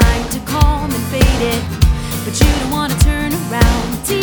trying to calm and fade it, but you don't wanna turn around.